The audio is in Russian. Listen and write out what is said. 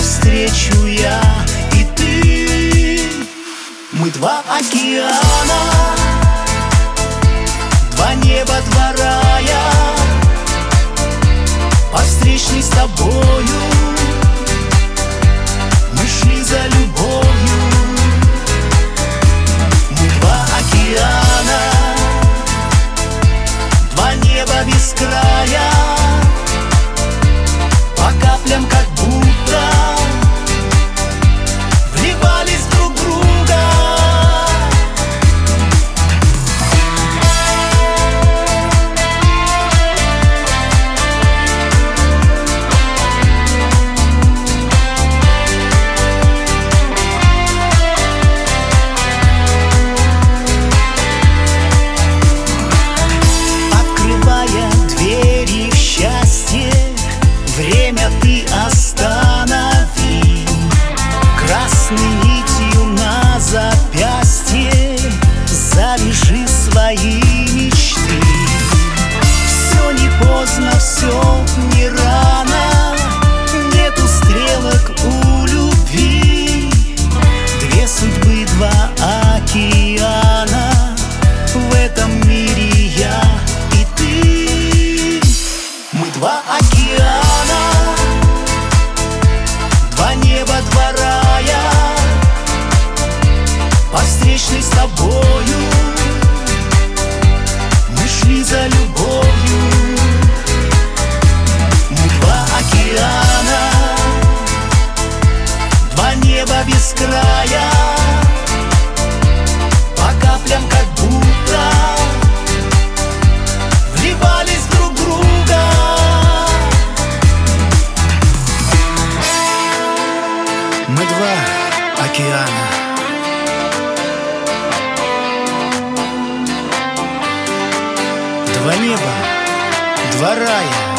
навстречу я и ты. Мы два океана Два неба, два рая. Повстречный с тобою. океана. Два неба, два рая.